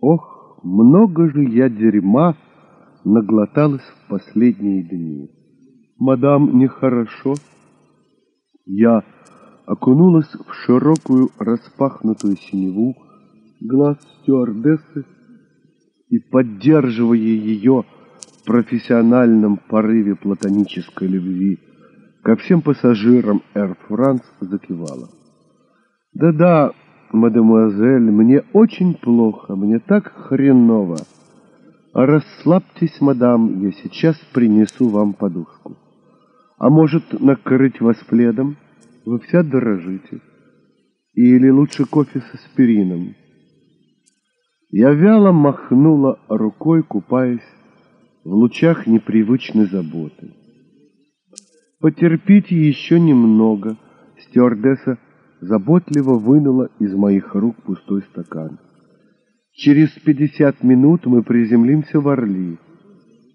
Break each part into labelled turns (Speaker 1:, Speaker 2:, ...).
Speaker 1: Ох, много же я дерьма наглоталась в последние дни. Мадам, нехорошо. Я окунулась в широкую распахнутую синеву глаз стюардессы и, поддерживая ее в профессиональном порыве платонической любви, ко всем пассажирам Air France закивала. «Да-да, мадемуазель, мне очень плохо, мне так хреново. Расслабьтесь, мадам, я сейчас принесу вам подушку. А может, накрыть вас пледом? Вы вся дрожите. Или лучше кофе с аспирином?» Я вяло махнула рукой, купаясь в лучах непривычной заботы. «Потерпите еще немного», — стюардесса заботливо вынула из моих рук пустой стакан. «Через пятьдесят минут мы приземлимся в Орли.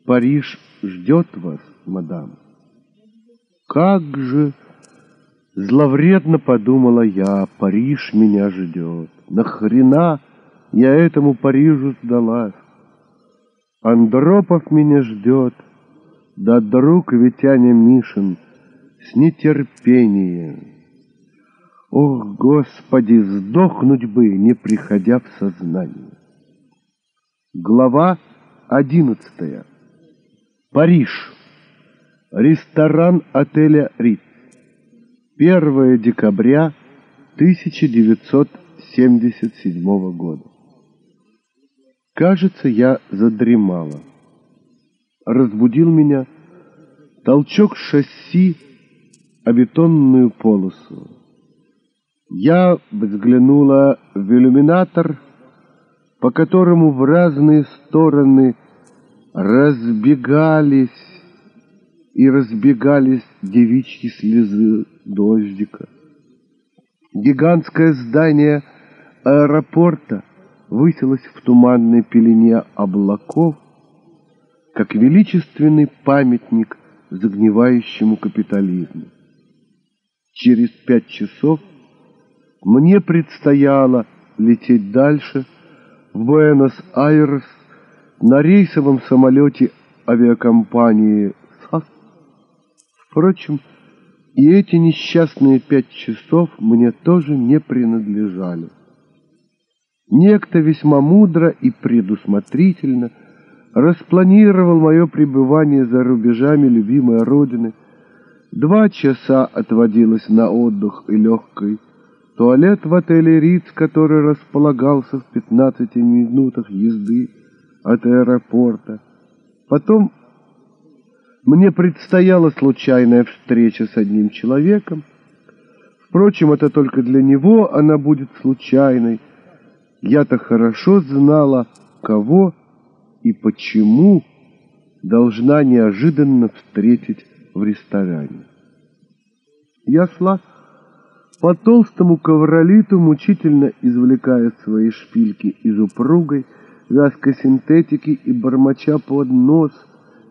Speaker 1: Париж ждет вас, мадам». «Как же...» — зловредно подумала я, «Париж меня ждет. Нахрена я этому Парижу сдалась? Андропов меня ждет» да друг Витяня Мишин с нетерпением. Ох, Господи, сдохнуть бы, не приходя в сознание. Глава одиннадцатая. Париж. Ресторан отеля Риц. 1 декабря 1977 года. Кажется, я задремала разбудил меня толчок шасси о бетонную полосу. Я взглянула в иллюминатор, по которому в разные стороны разбегались и разбегались девичьи слезы дождика. Гигантское здание аэропорта высилось в туманной пелене облаков, как величественный памятник загнивающему капитализму. Через пять часов мне предстояло лететь дальше в Буэнос-Айрес на рейсовом самолете авиакомпании САС. Впрочем, и эти несчастные пять часов мне тоже не принадлежали. Некто весьма мудро и предусмотрительно – распланировал мое пребывание за рубежами любимой родины. Два часа отводилось на отдых и легкий туалет в отеле Риц, который располагался в 15 минутах езды от аэропорта. Потом мне предстояла случайная встреча с одним человеком. Впрочем, это только для него она будет случайной. Я-то хорошо знала, кого и почему должна неожиданно встретить в ресторане. Я шла по толстому ковролиту, мучительно извлекая свои шпильки из упругой, вязкой синтетики и бормоча под нос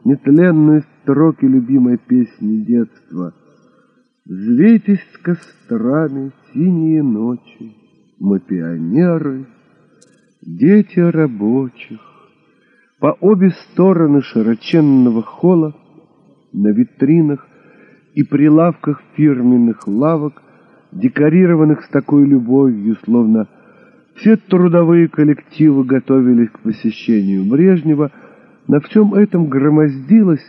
Speaker 1: нетленные строки любимой песни детства. Взвейтесь с кострами синие ночи, мы пионеры, дети рабочих. По обе стороны широченного холла на витринах и прилавках фирменных лавок, декорированных с такой любовью, словно все трудовые коллективы готовились к посещению Брежнева, на всем этом громоздилось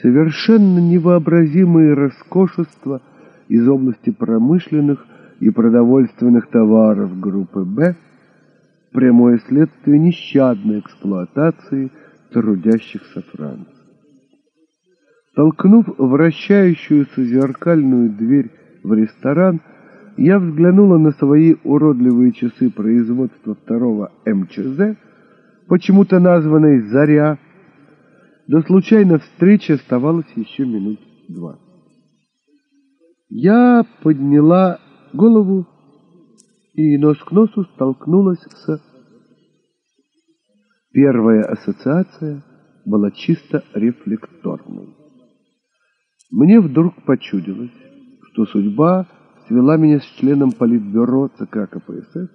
Speaker 1: совершенно невообразимые роскошества из области промышленных и продовольственных товаров группы «Б», прямое следствие нещадной эксплуатации трудящихся Франции. Толкнув вращающуюся зеркальную дверь в ресторан, я взглянула на свои уродливые часы производства второго МЧЗ, почему-то названной «Заря». До случайной встречи оставалось еще минут два. Я подняла голову и нос к носу столкнулась с... Первая ассоциация была чисто рефлекторной. Мне вдруг почудилось, что судьба свела меня с членом Политбюро ЦК КПСС,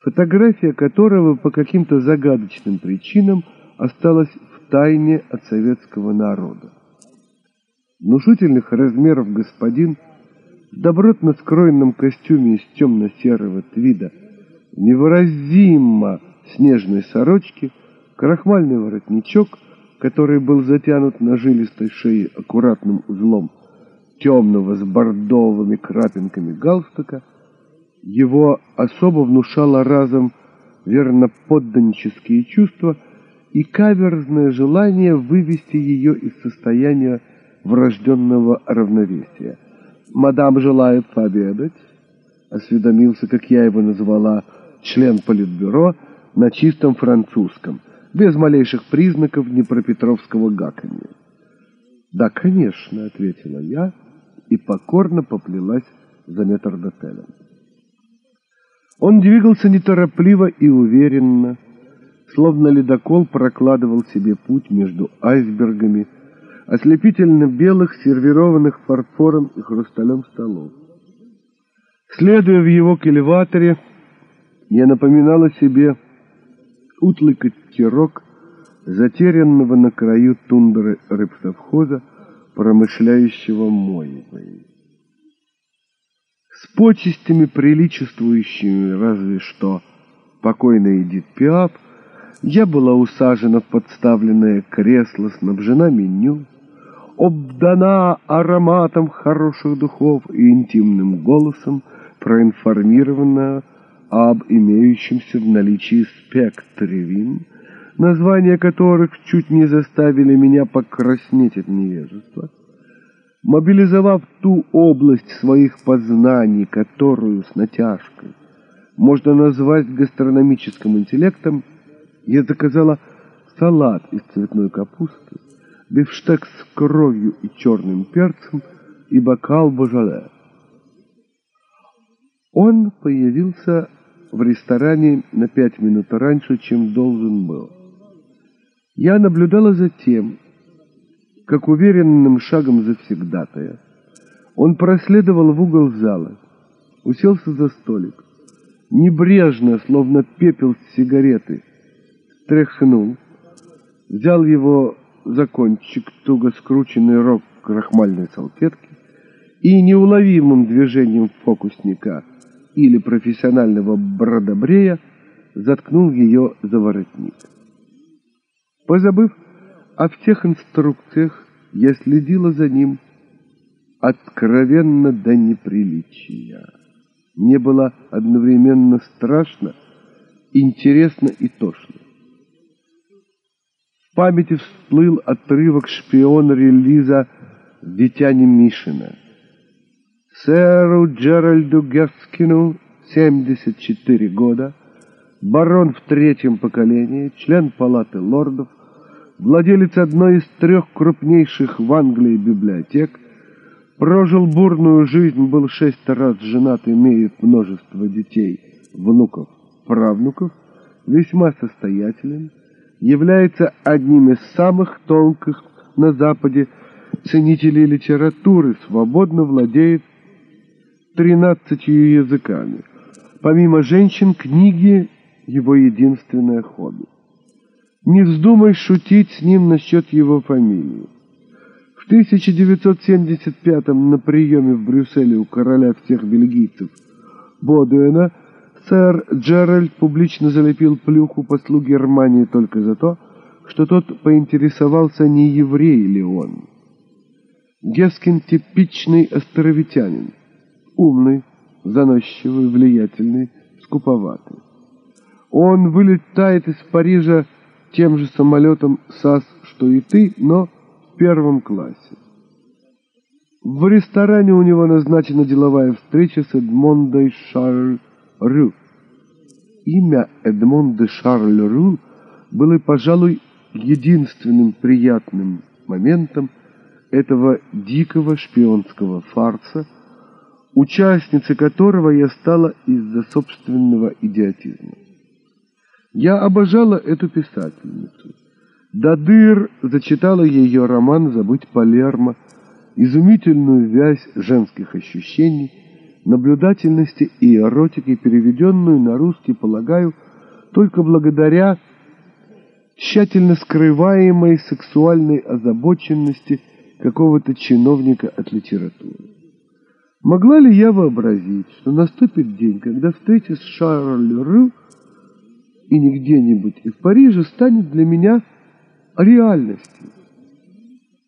Speaker 1: фотография которого по каким-то загадочным причинам осталась в тайне от советского народа. Внушительных размеров господин в добротно скроенном костюме из темно-серого твида, невыразимо снежной сорочки, крахмальный воротничок, который был затянут на жилистой шее аккуратным узлом темного с бордовыми крапинками галстука, его особо внушало разом верноподданнические чувства и каверзное желание вывести ее из состояния врожденного равновесия. «Мадам желает пообедать», — осведомился, как я его назвала, член политбюро на чистом французском, без малейших признаков непропетровского гаканья. «Да, конечно», — ответила я и покорно поплелась за метрдотелем. Он двигался неторопливо и уверенно, словно ледокол прокладывал себе путь между айсбергами, ослепительно белых, сервированных фарфором и хрусталем столов. Следуя в его кильваторе, я напоминала себе утлый катерок, затерянного на краю тундры рыбсовхоза, промышляющего мойвой. С почестями, приличествующими разве что покойный Эдит Пиап, я была усажена в подставленное кресло, снабжена меню, обдана ароматом хороших духов и интимным голосом, проинформирована об имеющемся в наличии спектре вин, названия которых чуть не заставили меня покраснеть от невежества. Мобилизовав ту область своих познаний, которую с натяжкой можно назвать гастрономическим интеллектом, я заказала салат из цветной капусты, бифштекс с кровью и черным перцем и бокал божале. Он появился в ресторане на пять минут раньше, чем должен был. Я наблюдала за тем, как уверенным шагом завсегдатая. Он проследовал в угол зала, уселся за столик, небрежно, словно пепел с сигареты, стряхнул, взял его за кончик туго скрученный рог крахмальной салфетки и неуловимым движением фокусника или профессионального бродобрея заткнул ее за воротник. Позабыв о всех инструкциях, я следила за ним откровенно до неприличия. Мне было одновременно страшно, интересно и тошно. В памяти всплыл отрывок шпиона релиза «Витяне Мишина». Сэру Джеральду Гескину 74 года, барон в третьем поколении, член палаты лордов, владелец одной из трех крупнейших в Англии библиотек, прожил бурную жизнь, был шесть раз женат, имеет множество детей, внуков, правнуков, весьма состоятелен, является одним из самых тонких на Западе ценителей литературы, свободно владеет тринадцатью языками. Помимо женщин, книги — его единственное хобби. Не вздумай шутить с ним насчет его фамилии. В 1975-м на приеме в Брюсселе у короля всех бельгийцев Бодуэна сэр Джеральд публично залепил плюху послу Германии только за то, что тот поинтересовался, не еврей ли он. Гескин — типичный островитянин, умный, заносчивый, влиятельный, скуповатый. Он вылетает из Парижа тем же самолетом САС, что и ты, но в первом классе. В ресторане у него назначена деловая встреча с Эдмондой Шарль Рю. Имя Эдмонда Шарль Рю было, пожалуй, единственным приятным моментом этого дикого шпионского фарса, участницей которого я стала из-за собственного идиотизма. Я обожала эту писательницу. Дадыр зачитала ее роман «Забыть Палермо», изумительную вязь женских ощущений, наблюдательности и эротики, переведенную на русский, полагаю, только благодаря тщательно скрываемой сексуальной озабоченности какого-то чиновника от литературы. Могла ли я вообразить, что наступит день, когда встреча с Шарль Рю и не где-нибудь, и в Париже станет для меня реальностью?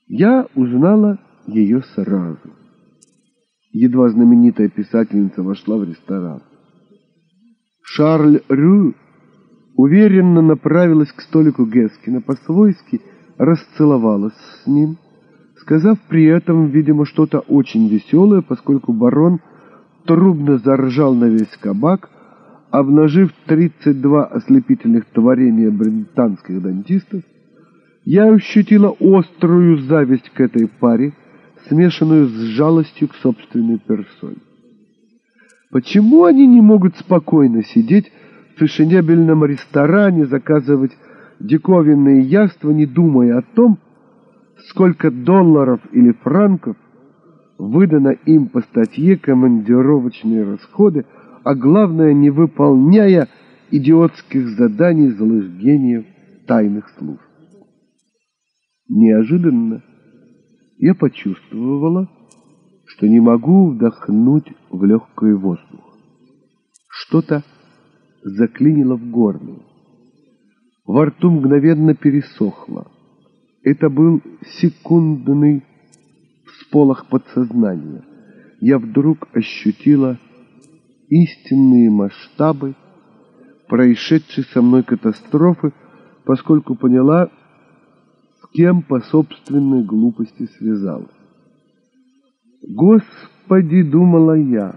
Speaker 1: Я узнала ее сразу. Едва знаменитая писательница вошла в ресторан. Шарль Рю уверенно направилась к столику Гескина, по-свойски расцеловалась с ним, сказав при этом, видимо, что-то очень веселое, поскольку барон трубно заржал на весь кабак, обнажив 32 ослепительных творения британских дантистов, я ощутила острую зависть к этой паре, смешанную с жалостью к собственной персоне. Почему они не могут спокойно сидеть в фешенебельном ресторане, заказывать диковинные яства, не думая о том, сколько долларов или франков выдано им по статье командировочные расходы, а главное, не выполняя идиотских заданий гениев тайных служб. Неожиданно я почувствовала, что не могу вдохнуть в легкий воздух. Что-то заклинило в горле. Во рту мгновенно пересохло. Это был секундный всполох подсознания. Я вдруг ощутила истинные масштабы происшедшей со мной катастрофы, поскольку поняла, с кем по собственной глупости связалась. Господи, думала я,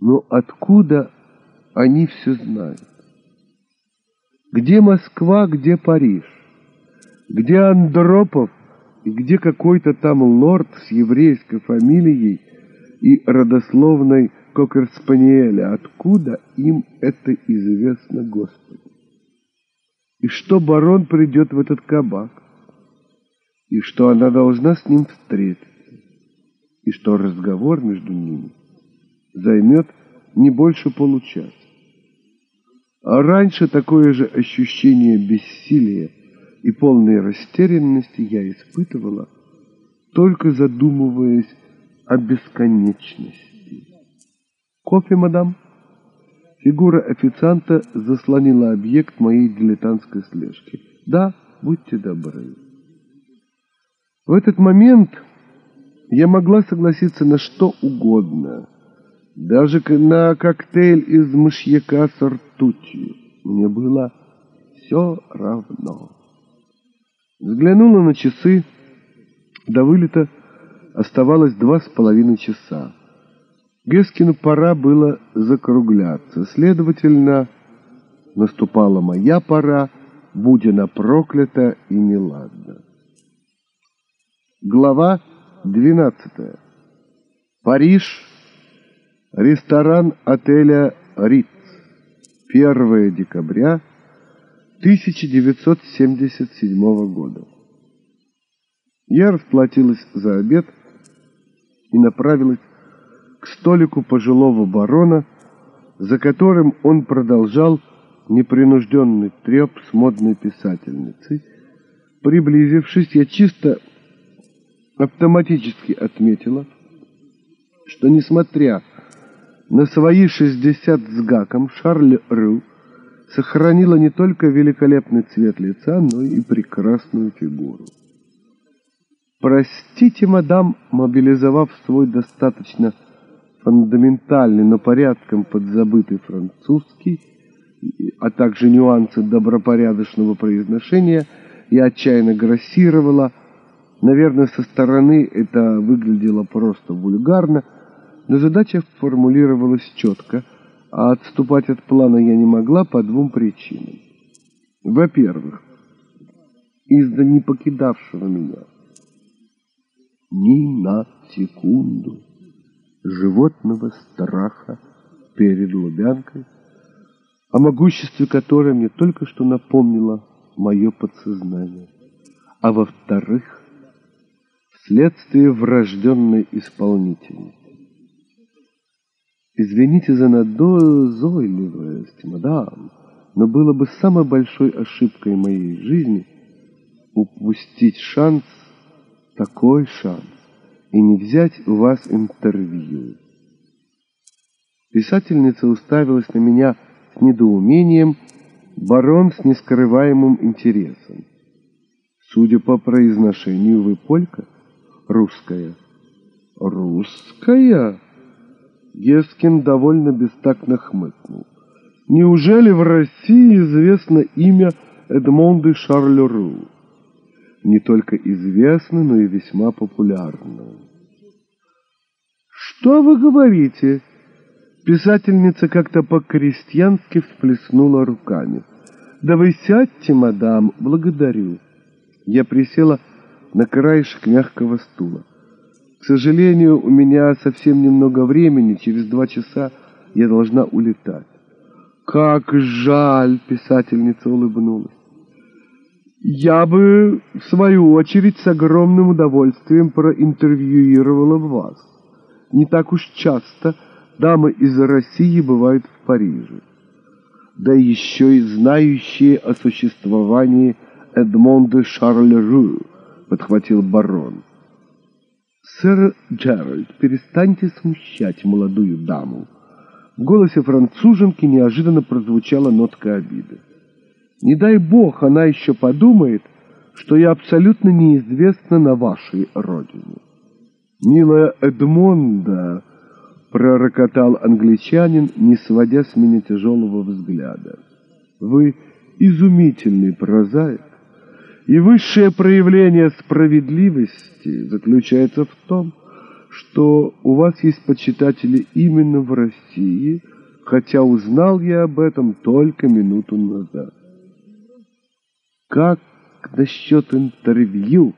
Speaker 1: но откуда они все знают? Где Москва, где Париж? Где Андропов и где какой-то там лорд с еврейской фамилией и родословной Кокерспаниеля? Откуда им это известно, Господи? И что барон придет в этот кабак? И что она должна с ним встретиться? И что разговор между ними займет не больше получаса? А раньше такое же ощущение бессилия и полной растерянности я испытывала, только задумываясь о бесконечности. «Кофе, мадам?» Фигура официанта заслонила объект моей дилетантской слежки. «Да, будьте добры». В этот момент я могла согласиться на что угодно, даже на коктейль из мышьяка с ртутью. Мне было все равно. Взглянула на часы. До вылета оставалось два с половиной часа. Гескину пора было закругляться. Следовательно, наступала моя пора, будь она проклята и неладна. Глава двенадцатая. Париж. Ресторан отеля «Риц». 1 декабря 1977 года. Я расплатилась за обед и направилась к столику пожилого барона, за которым он продолжал непринужденный треп с модной писательницей. Приблизившись, я чисто автоматически отметила, что, несмотря на свои шестьдесят с гаком, Шарль Рю сохранила не только великолепный цвет лица, но и прекрасную фигуру. Простите, мадам, мобилизовав свой достаточно фундаментальный, но порядком подзабытый французский, а также нюансы добропорядочного произношения, я отчаянно грассировала. Наверное, со стороны это выглядело просто вульгарно, но задача формулировалась четко – а отступать от плана я не могла по двум причинам. Во-первых, из-за не покидавшего меня ни на секунду животного страха перед Лубянкой, о могуществе которой мне только что напомнило мое подсознание. А во-вторых, вследствие врожденной исполнительности. Извините за надозойливость, мадам, но было бы самой большой ошибкой моей жизни упустить шанс, такой шанс, и не взять у вас интервью. Писательница уставилась на меня с недоумением, барон с нескрываемым интересом. Судя по произношению, вы полька? Русская. Русская? Гескин довольно бестактно хмыкнул. Неужели в России известно имя Эдмонды Шарлеру? Не только известно, но и весьма популярно. «Что вы говорите?» Писательница как-то по-крестьянски всплеснула руками. «Да вы сядьте, мадам, благодарю». Я присела на краешек мягкого стула. К сожалению, у меня совсем немного времени, через два часа я должна улетать. Как жаль, писательница улыбнулась. Я бы, в свою очередь, с огромным удовольствием проинтервьюировала вас. Не так уж часто дамы из России бывают в Париже. Да еще и знающие о существовании Эдмонда Шарлеру, подхватил барон. «Сэр Джеральд, перестаньте смущать молодую даму». В голосе француженки неожиданно прозвучала нотка обиды. «Не дай бог, она еще подумает, что я абсолютно неизвестна на вашей родине». «Милая Эдмонда», — пророкотал англичанин, не сводя с меня тяжелого взгляда, — «вы изумительный прозаик, и высшее проявление справедливости заключается в том, что у вас есть почитатели именно в России, хотя узнал я об этом только минуту назад. Как насчет интервью?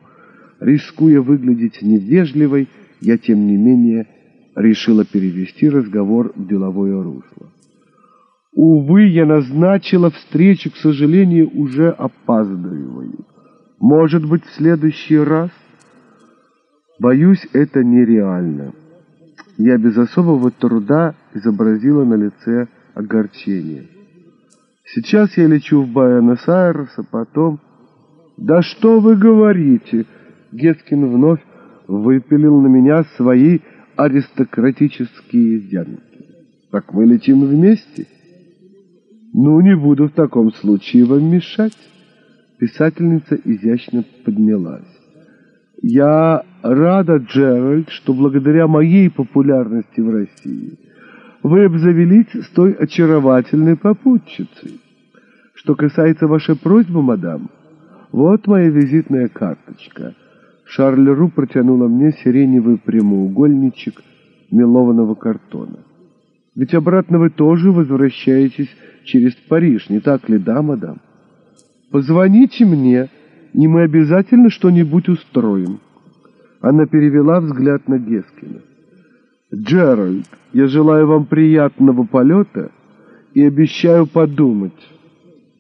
Speaker 1: Рискуя выглядеть невежливой, я, тем не менее, решила перевести разговор в деловое русло. Увы, я назначила встречу, к сожалению, уже опаздываю. Может быть, в следующий раз? Боюсь, это нереально. Я без особого труда изобразила на лице огорчение. Сейчас я лечу в Буэнос-Айрес, а потом... «Да что вы говорите?» Гескин вновь выпилил на меня свои аристократические зянки. «Так мы летим вместе?» «Ну, не буду в таком случае вам мешать». Писательница изящно поднялась. «Я рада, Джеральд, что благодаря моей популярности в России вы обзавелись с той очаровательной попутчицей. Что касается вашей просьбы, мадам, вот моя визитная карточка». Шарль Ру протянула мне сиреневый прямоугольничек мелованного картона. «Ведь обратно вы тоже возвращаетесь через Париж, не так ли, да, мадам?» Позвоните мне, и мы обязательно что-нибудь устроим. Она перевела взгляд на Гескина. Джеральд, я желаю вам приятного полета и обещаю подумать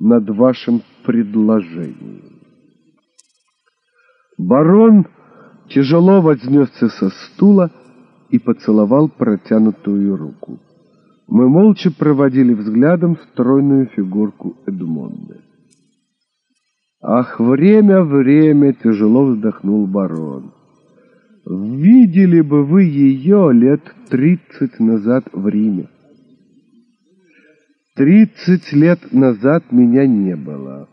Speaker 1: над вашим предложением. Барон тяжело вознесся со стула и поцеловал протянутую руку. Мы молча проводили взглядом стройную фигурку Эдмонда. Ах, время, время, тяжело вздохнул барон. Видели бы вы ее лет тридцать назад в Риме. Тридцать лет назад меня не было.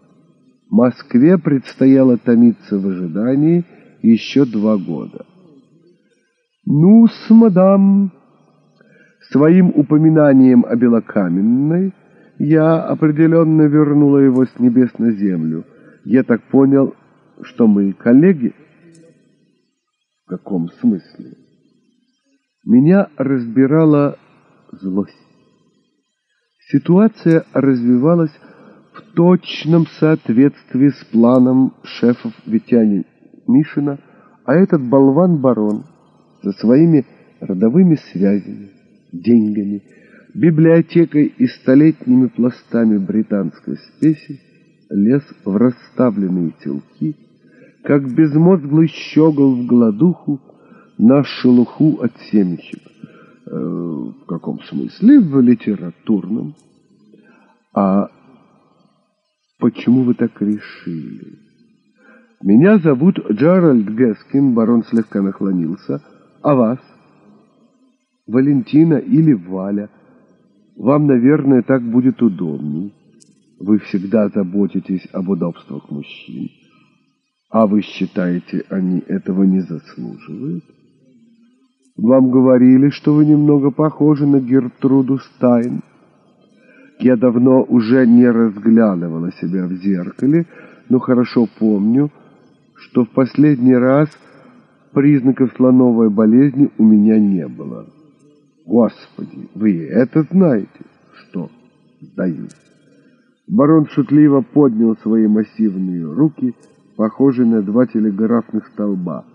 Speaker 1: Москве предстояло томиться в ожидании еще два года. ну с мадам, своим упоминанием о Белокаменной я определенно вернула его с небес на землю — я так понял, что мы коллеги? В каком смысле? Меня разбирала злость. Ситуация развивалась в точном соответствии с планом шефов Витяни Мишина, а этот болван-барон со своими родовыми связями, деньгами, библиотекой и столетними пластами британской спеси лез в расставленные телки, как безмозглый щегол в гладуху на шелуху от семечек. В каком смысле? В литературном. А почему вы так решили? Меня зовут Джеральд Гескин, барон слегка наклонился. А вас? Валентина или Валя? Вам, наверное, так будет удобней. Вы всегда заботитесь об удобствах мужчин. А вы считаете, они этого не заслуживают? Вам говорили, что вы немного похожи на Гертруду Стайн. Я давно уже не разглядывала себя в зеркале, но хорошо помню, что в последний раз признаков слоновой болезни у меня не было. Господи, вы это знаете? Что? Сдаюсь. Барон шутливо поднял свои массивные руки, похожие на два телеграфных столба,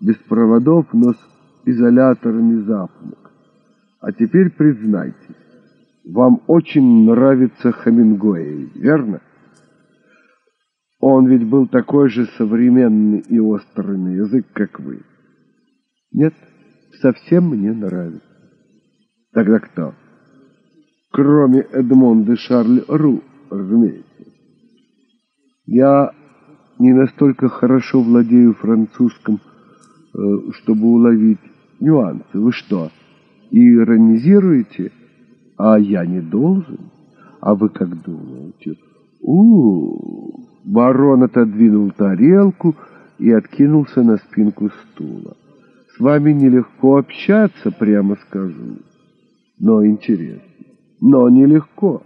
Speaker 1: без проводов, но с изоляторами запонок. А теперь признайтесь, вам очень нравится Хамингуэй, верно? Он ведь был такой же современный и острый на язык, как вы. Нет, совсем мне нравится. Тогда кто? Кроме Эдмонда Шарль Ру, разумеется. Я не настолько хорошо владею французским, э, чтобы уловить нюансы. Вы что, иронизируете? А я не должен? А вы как думаете? у, -у, -у Барон отодвинул тарелку и откинулся на спинку стула. С вами нелегко общаться, прямо скажу. Но интересно. Но нелегко.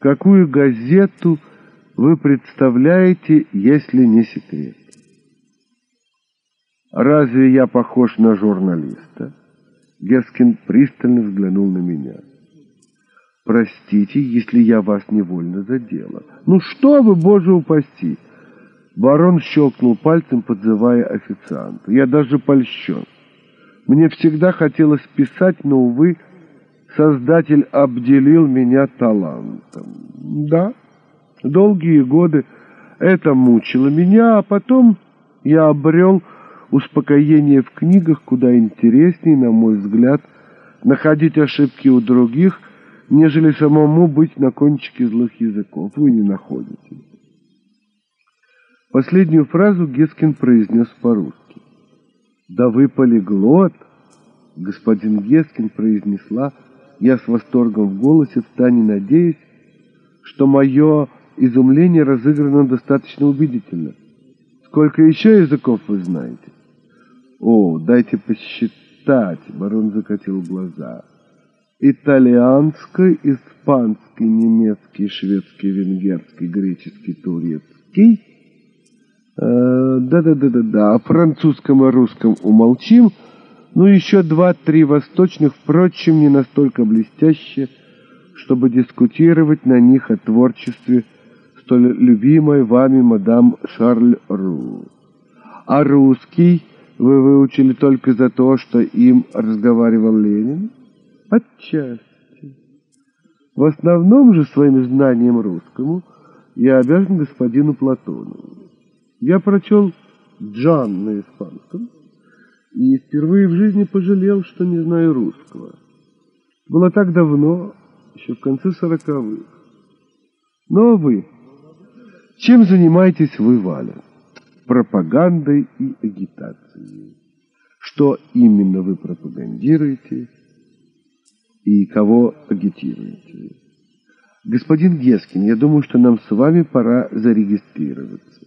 Speaker 1: Какую газету вы представляете, если не секрет? Разве я похож на журналиста? Гескин пристально взглянул на меня. Простите, если я вас невольно задела. Ну что вы, боже упаси! Барон щелкнул пальцем, подзывая официанта. Я даже польщен. Мне всегда хотелось писать, но, увы, Создатель обделил меня талантом. Да, долгие годы это мучило меня, а потом я обрел успокоение в книгах куда интереснее, на мой взгляд, находить ошибки у других, нежели самому быть на кончике злых языков. Вы не находите. Последнюю фразу Гескин произнес по-русски. «Да вы полиглот!» Господин Гескин произнесла, я с восторгом в голосе, втайне надеясь, что мое изумление разыграно достаточно убедительно. «Сколько еще языков вы знаете?» «О, дайте посчитать!» — барон закатил глаза. «Итальянский, испанский, немецкий, шведский, венгерский, греческий, турецкий...» Э, да-да-да-да-да, о французском и русском умолчим, ну еще два-три восточных, впрочем, не настолько блестящие, чтобы дискутировать на них о творчестве столь любимой вами мадам Шарль Ру. А русский вы выучили только за то, что им разговаривал Ленин? Отчасти. В основном же своим знанием русскому я обязан господину Платонову. Я прочел «Джан» на испанском и впервые в жизни пожалел, что не знаю русского. Было так давно, еще в конце сороковых. Но вы, чем занимаетесь вы, Валя? Пропагандой и агитацией. Что именно вы пропагандируете и кого агитируете? Господин Гескин, я думаю, что нам с вами пора зарегистрироваться.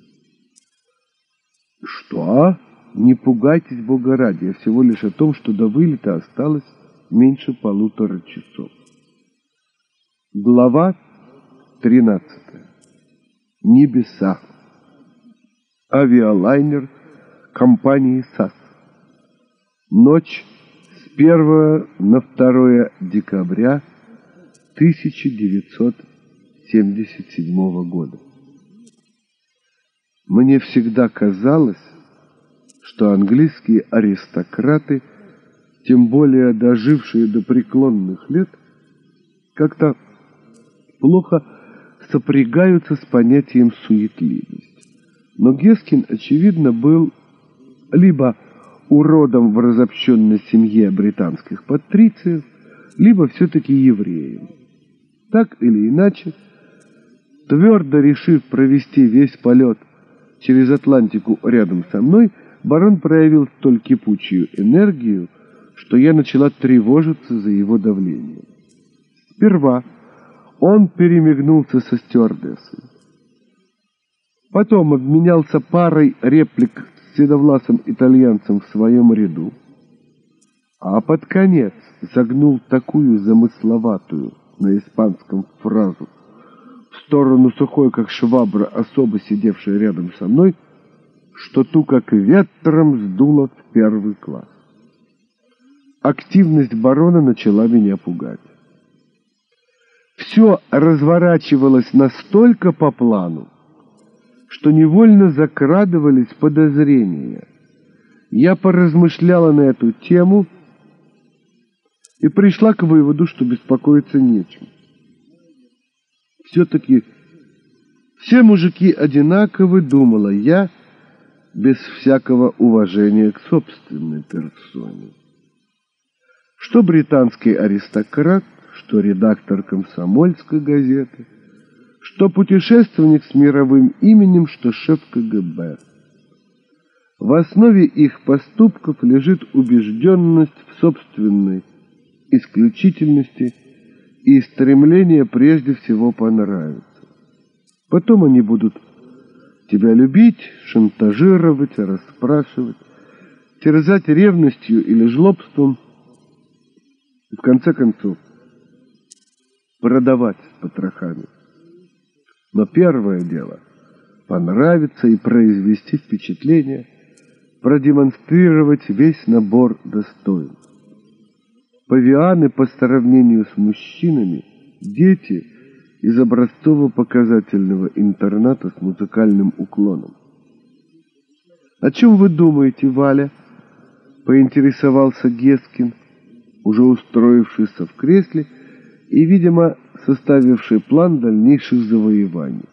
Speaker 1: Что? Не пугайтесь, Бога ради, а всего лишь о том, что до вылета осталось меньше полутора часов. Глава 13. Небеса. Авиалайнер компании САС. Ночь с 1 на 2 декабря 1977 года. Мне всегда казалось, что английские аристократы, тем более дожившие до преклонных лет, как-то плохо сопрягаются с понятием суетливость. Но Гескин, очевидно, был либо уродом в разобщенной семье британских патрициев, либо все-таки евреем. Так или иначе, твердо решив провести весь полет через Атлантику рядом со мной, барон проявил столь кипучую энергию, что я начала тревожиться за его давление. Сперва он перемигнулся со стюардессой. Потом обменялся парой реплик с седовласым итальянцем в своем ряду. А под конец загнул такую замысловатую на испанском фразу в сторону сухой, как швабра, особо сидевшей рядом со мной, что ту как ветром сдуло в первый класс. Активность барона начала меня пугать. Все разворачивалось настолько по плану, что невольно закрадывались подозрения. Я поразмышляла на эту тему и пришла к выводу, что беспокоиться нечем. Все-таки все мужики одинаковы, думала я, без всякого уважения к собственной персоне. Что британский аристократ, что редактор комсомольской газеты, что путешественник с мировым именем, что шеф КГБ. В основе их поступков лежит убежденность в собственной исключительности и стремление прежде всего понравиться. Потом они будут тебя любить, шантажировать, расспрашивать, терзать ревностью или жлобством и, в конце концов, продавать потрохами. Но первое дело — понравиться и произвести впечатление, продемонстрировать весь набор достоинств. Павианы по сравнению с мужчинами — дети из образцово-показательного интерната с музыкальным уклоном. «О чем вы думаете, Валя?» — поинтересовался Гескин, уже устроившийся в кресле и, видимо, составивший план дальнейших завоеваний.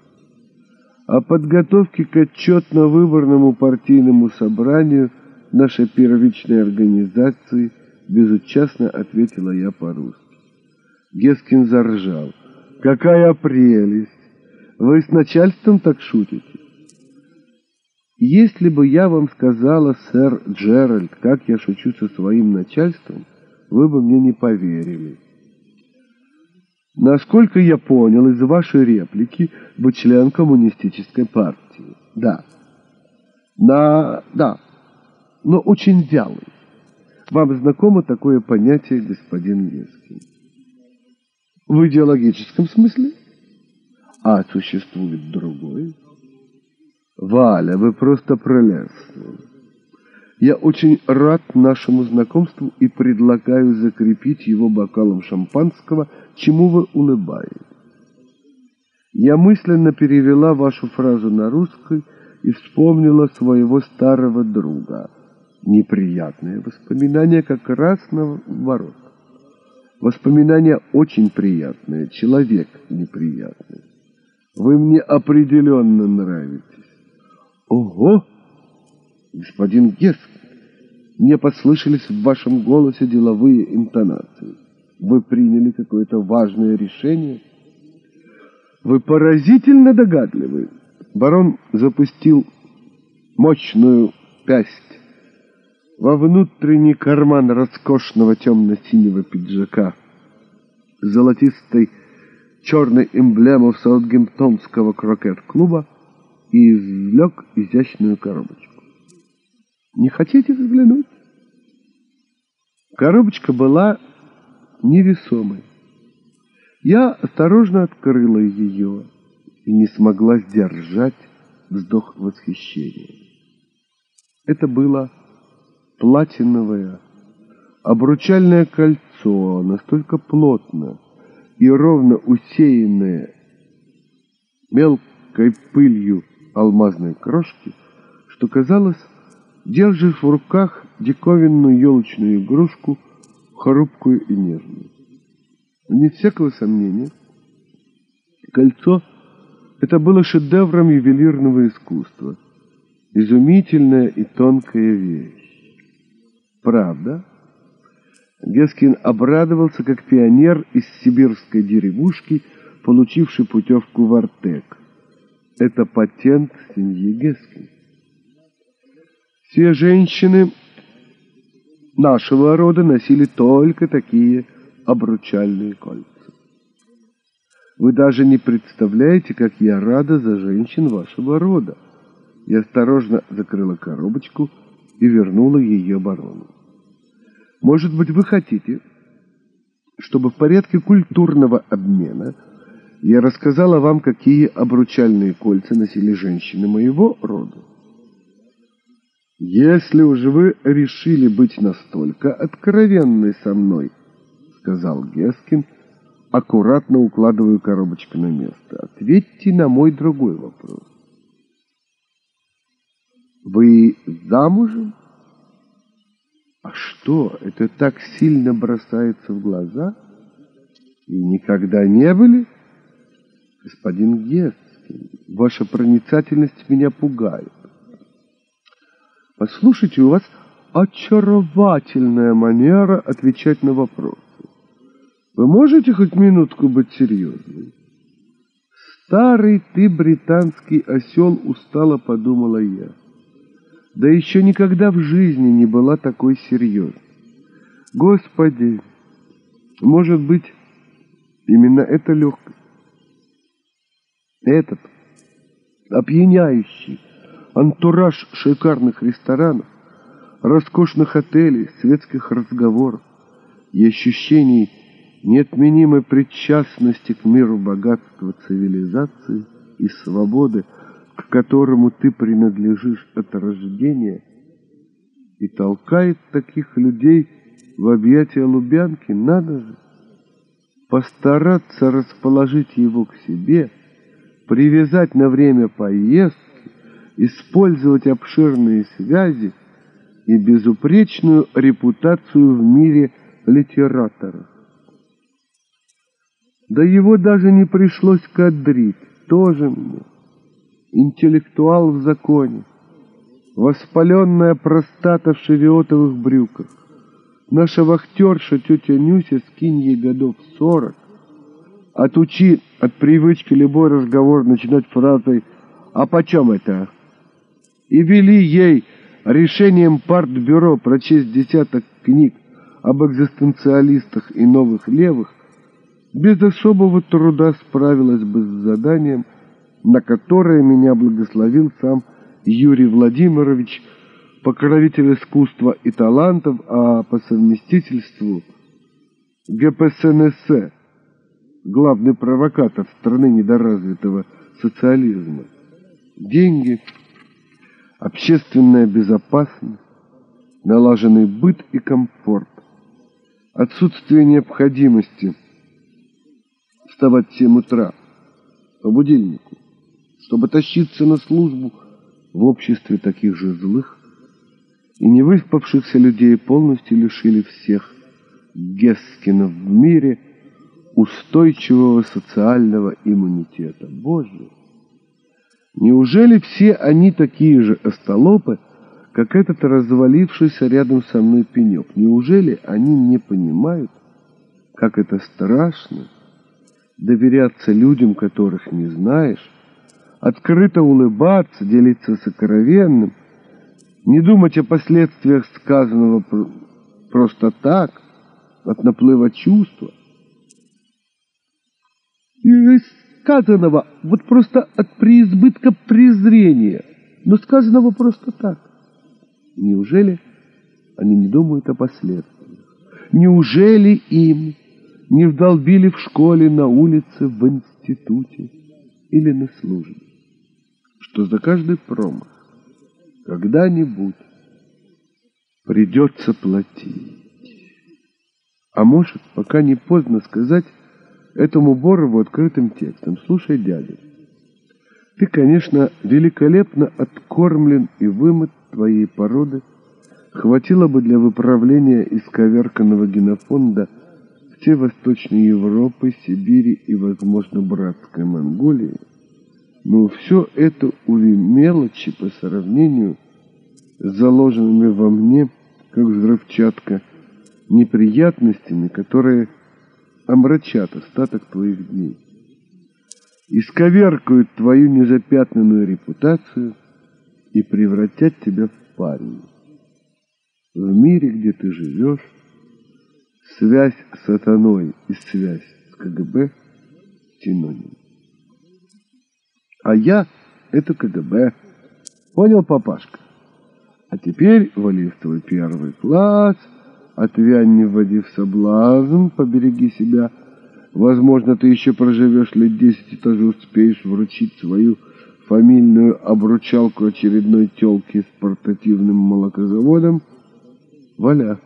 Speaker 1: О подготовке к отчетно-выборному партийному собранию нашей первичной организации безучастно ответила я по-русски. Гескин заржал. «Какая прелесть! Вы с начальством так шутите?» «Если бы я вам сказала, сэр Джеральд, как я шучу со своим начальством, вы бы мне не поверили». Насколько я понял из вашей реплики, вы член коммунистической партии. Да. На... да. Но очень вялый. Вам знакомо такое понятие, господин Лескин? В идеологическом смысле? А существует другой? Валя, вы просто прелестны. Я очень рад нашему знакомству и предлагаю закрепить его бокалом шампанского, чему вы улыбаетесь. Я мысленно перевела вашу фразу на русский и вспомнила своего старого друга. Неприятные воспоминания как раз на ворот. Воспоминания очень приятные, человек неприятный. Вы мне определенно нравитесь. Ого! господин Геск, мне послышались в вашем голосе деловые интонации. Вы приняли какое-то важное решение? Вы поразительно догадливы. Барон запустил мощную пясть во внутренний карман роскошного темно-синего пиджака с золотистой черной эмблемой Саутгемптонского крокет-клуба и извлек изящную коробочку. Не хотите взглянуть? Коробочка была невесомой. Я осторожно открыла ее и не смогла сдержать вздох восхищения. Это было платиновое обручальное кольцо, настолько плотно и ровно усеянное мелкой пылью алмазной крошки, что казалось держишь в руках диковинную елочную игрушку, хрупкую и нежную. Нет всякого сомнения, кольцо — это было шедевром ювелирного искусства, изумительная и тонкая вещь. Правда? Гескин обрадовался, как пионер из сибирской деревушки, получивший путевку в Артек. Это патент семьи Гескин. Все женщины нашего рода носили только такие обручальные кольца. Вы даже не представляете, как я рада за женщин вашего рода. Я осторожно закрыла коробочку и вернула ее барону. Может быть, вы хотите, чтобы в порядке культурного обмена я рассказала вам, какие обручальные кольца носили женщины моего рода? Если уж вы решили быть настолько откровенной со мной, сказал Гескин, аккуратно укладывая коробочку на место, ответьте на мой другой вопрос. Вы замужем? А что, это так сильно бросается в глаза? И никогда не были? Господин Гесский, ваша проницательность меня пугает. Послушайте, у вас очаровательная манера отвечать на вопросы. Вы можете хоть минутку быть серьезным? Старый ты британский осел, устало подумала я да еще никогда в жизни не была такой серьезной. Господи, может быть, именно эта легкость, этот опьяняющий антураж шикарных ресторанов, роскошных отелей, светских разговоров и ощущений неотменимой причастности к миру богатства цивилизации и свободы – к которому ты принадлежишь от рождения, и толкает таких людей в объятия Лубянки, надо же постараться расположить его к себе, привязать на время поездки, использовать обширные связи и безупречную репутацию в мире литераторов. Да его даже не пришлось кадрить, тоже мне интеллектуал в законе, воспаленная простата в шевиотовых брюках, наша вахтерша тетя Нюся скинь ей годов сорок, отучи от привычки любой разговор начинать фразой «А почем это?» И вели ей решением партбюро прочесть десяток книг об экзистенциалистах и новых левых, без особого труда справилась бы с заданием – на которое меня благословил сам Юрий Владимирович, покровитель искусства и талантов, а по совместительству ГПСНС, главный провокатор страны недоразвитого социализма. Деньги, общественная безопасность, налаженный быт и комфорт, отсутствие необходимости вставать в 7 утра по будильнику, чтобы тащиться на службу в обществе таких же злых и невыспавшихся людей полностью лишили всех Гескинов в мире устойчивого социального иммунитета. Боже! Неужели все они такие же остолопы, как этот развалившийся рядом со мной пенек? Неужели они не понимают, как это страшно доверяться людям, которых не знаешь, открыто улыбаться, делиться сокровенным, не думать о последствиях сказанного просто так, от наплыва чувства. И сказанного вот просто от преизбытка презрения, но сказанного просто так. Неужели они не думают о последствиях? Неужели им не вдолбили в школе, на улице, в институте или на службе? что за каждый промах когда-нибудь придется платить. А может, пока не поздно сказать этому Борову открытым текстом. Слушай, дядя, ты, конечно, великолепно откормлен и вымыт твоей породы. Хватило бы для выправления исковерканного генофонда в те Восточной Европы, Сибири и, возможно, братской Монголии. Но все это, увы, мелочи по сравнению с заложенными во мне как взрывчатка, неприятностями, которые омрачат остаток твоих дней, исковеркают твою незапятнанную репутацию и превратят тебя в парня. В мире, где ты живешь, связь с сатаной и связь с КГБ – синоним. А я – это КГБ. Понял, папашка? А теперь вали в твой первый класс, отвянь, не вводи в соблазн, побереги себя. Возможно, ты еще проживешь лет десять и тоже успеешь вручить свою фамильную обручалку очередной телки с портативным молокозаводом. Валя,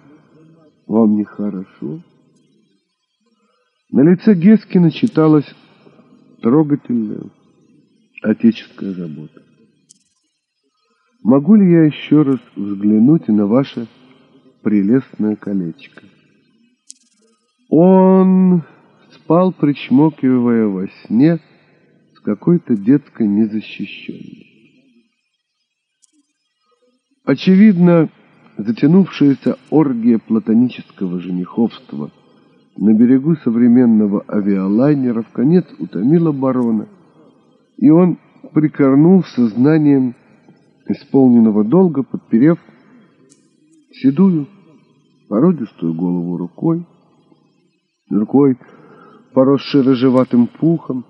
Speaker 1: вам нехорошо? На лице Гескина читалась трогательная отеческая забота. Могу ли я еще раз взглянуть на ваше прелестное колечко? Он спал, причмокивая во сне, с какой-то детской незащищенностью. Очевидно, затянувшаяся оргия платонического жениховства на берегу современного авиалайнера в конец утомила барона, и он прикорнул сознанием исполненного долга, подперев седую, породистую голову рукой, рукой, поросшей рыжеватым пухом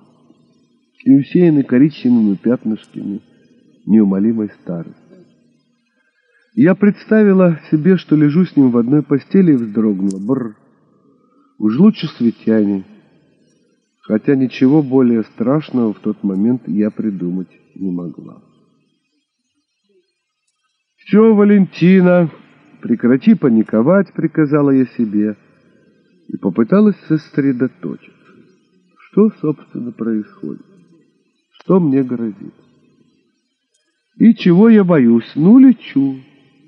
Speaker 1: и усеянной коричневыми пятнышками неумолимой старости. Я представила себе, что лежу с ним в одной постели и вздрогнула. Бррр. Уж лучше светяне. Хотя ничего более страшного в тот момент я придумать не могла. «Все, Валентина, прекрати паниковать», — приказала я себе, и попыталась сосредоточиться. Что, собственно, происходит? Что мне грозит? И чего я боюсь? Ну, лечу.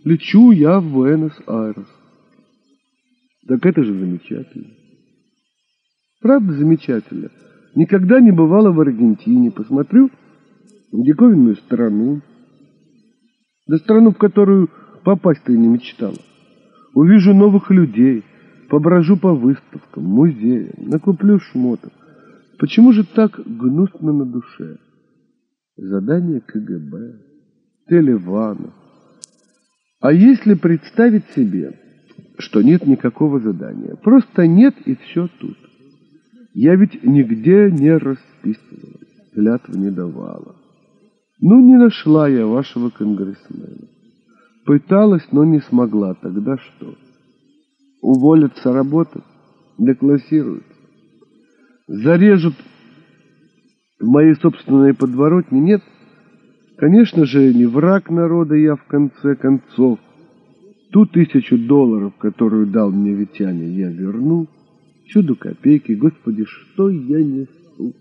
Speaker 1: Лечу я в Буэнос-Айрес. Так это же замечательно. Правда замечательно. Никогда не бывала в Аргентине. Посмотрю диковинную страну. Да страну, в которую попасть-то и не мечтала. Увижу новых людей, поброжу по выставкам, музеям, накуплю шмотов. Почему же так гнусно на душе? Задание КГБ, Телеванов, а если представить себе, что нет никакого задания, просто нет и все тут. Я ведь нигде не расписывалась, клятв не давала. Ну, не нашла я вашего конгрессмена. Пыталась, но не смогла. Тогда что? Уволят с работы? Деклассируют? Зарежут в моей собственной подворотне? Нет? Конечно же, не враг народа я в конце концов. Ту тысячу долларов, которую дал мне Витяня, я верну. Чудо копейки, господи, что я несу?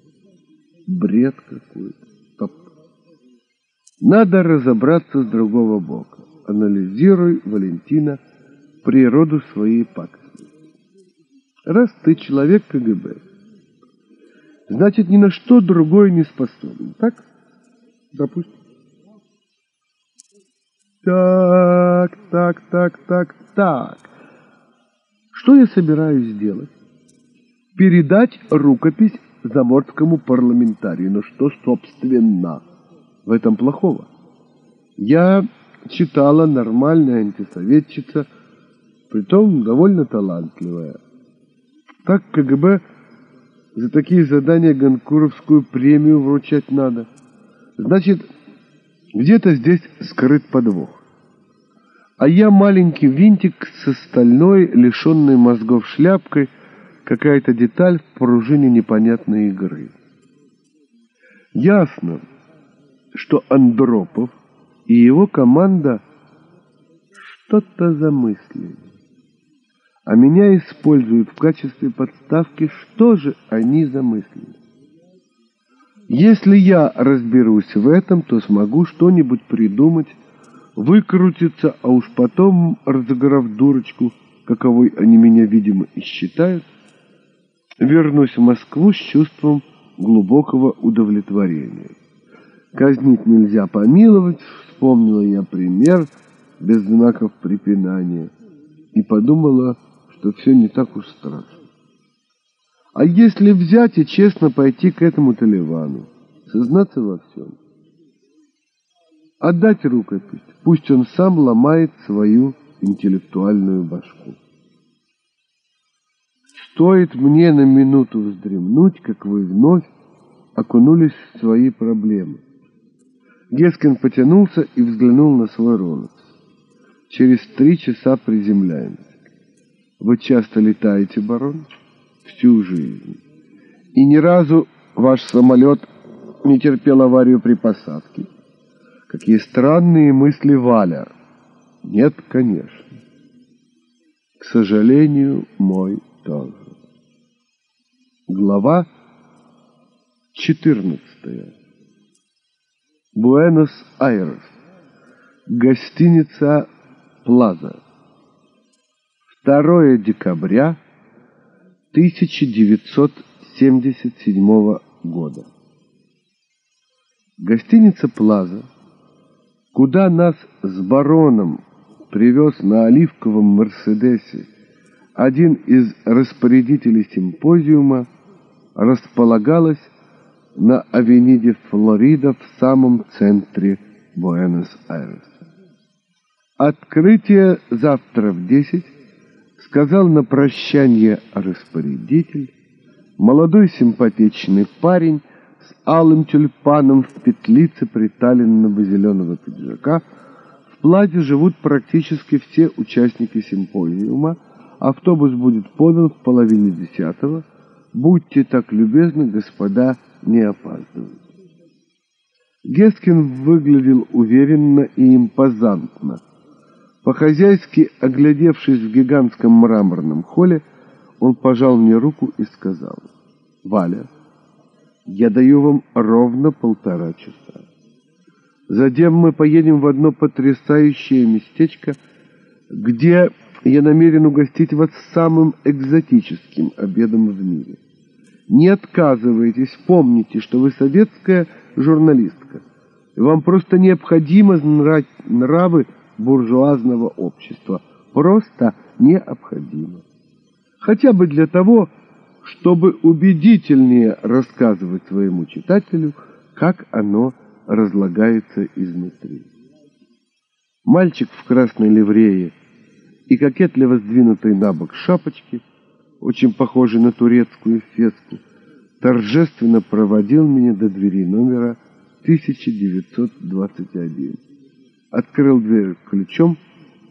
Speaker 1: Бред какой-то. Надо разобраться с другого бока. Анализируй, Валентина, природу своей пакости. Раз ты человек КГБ, значит, ни на что другое не способен, так? Допустим. Так, так, так, так, так. Что я собираюсь сделать? Передать рукопись заморскому парламентарию. Но что, собственно, в этом плохого? Я читала нормальная антисоветчица, притом довольно талантливая. Так КГБ за такие задания Ганкуровскую премию вручать надо. Значит, где-то здесь скрыт подвох. А я маленький винтик с стальной, лишенной мозгов шляпкой, какая-то деталь в пружине непонятной игры. Ясно, что Андропов и его команда что-то замыслили. А меня используют в качестве подставки, что же они замыслили. Если я разберусь в этом, то смогу что-нибудь придумать, выкрутиться, а уж потом, разыграв дурочку, каковой они меня, видимо, и считают, вернусь в Москву с чувством глубокого удовлетворения. Казнить нельзя помиловать, вспомнила я пример без знаков препинания – и подумала, что все не так уж страшно. А если взять и честно пойти к этому Таливану, сознаться во всем, отдать рукопись, пусть он сам ломает свою интеллектуальную башку. Стоит мне на минуту вздремнуть, как вы вновь окунулись в свои проблемы. Гескин потянулся и взглянул на свой Ронокс. Через три часа приземляемся. Вы часто летаете, барон? Всю жизнь. И ни разу ваш самолет не терпел аварию при посадке. Какие странные мысли Валя. Нет, конечно. К сожалению, мой тоже. Глава 14. Буэнос-Айрес. Гостиница Плаза. 2 декабря 1977 года. Гостиница Плаза, куда нас с бароном привез на оливковом Мерседесе один из распорядителей симпозиума, располагалась на авениде Флорида в самом центре Буэнос-Айреса. Открытие завтра в десять, сказал на прощание распорядитель, молодой симпатичный парень с алым тюльпаном в петлице приталенного зеленого пиджака. В платье живут практически все участники симпозиума. Автобус будет подан в половине десятого. Будьте так любезны, господа, не опаздывайте. Гескин выглядел уверенно и импозантно. По-хозяйски, оглядевшись в гигантском мраморном холле, он пожал мне руку и сказал, «Валя, я даю вам ровно полтора часа. Затем мы поедем в одно потрясающее местечко, где я намерен угостить вас самым экзотическим обедом в мире. Не отказывайтесь, помните, что вы советская журналистка, вам просто необходимо знать нравы буржуазного общества. Просто необходимо. Хотя бы для того, чтобы убедительнее рассказывать своему читателю, как оно разлагается изнутри. Мальчик в красной ливрее и кокетливо сдвинутой на бок шапочки, очень похожий на турецкую феску, торжественно проводил меня до двери номера 1921 открыл дверь ключом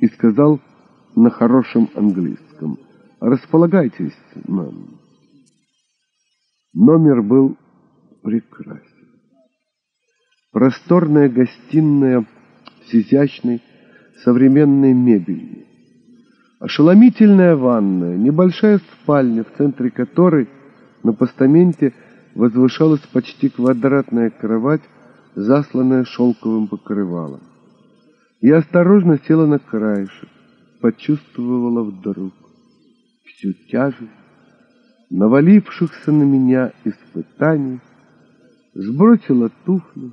Speaker 1: и сказал на хорошем английском «Располагайтесь, мам». Номер был прекрасен. Просторная гостиная с изящной современной мебелью. Ошеломительная ванная, небольшая спальня, в центре которой на постаменте возвышалась почти квадратная кровать, засланная шелковым покрывалом. Я осторожно села на краешек, почувствовала вдруг всю тяжесть навалившихся на меня испытаний, сбросила туфли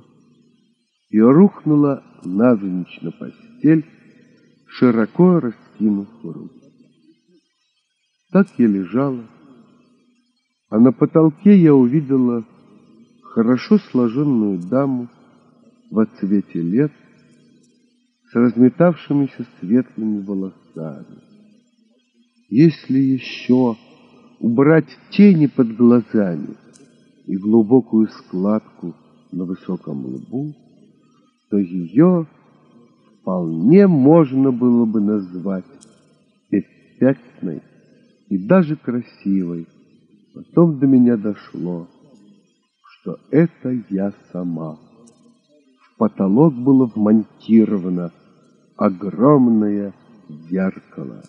Speaker 1: и рухнула навзничь на постель, широко раскинув руки. Так я лежала, а на потолке я увидела хорошо сложенную даму в отцвете лет, с разметавшимися светлыми волосами. Если еще убрать тени под глазами и глубокую складку на высоком лбу, то ее вполне можно было бы назвать эффектной и даже красивой. Потом до меня дошло, что это я сама. В потолок было вмонтировано огромное зеркало.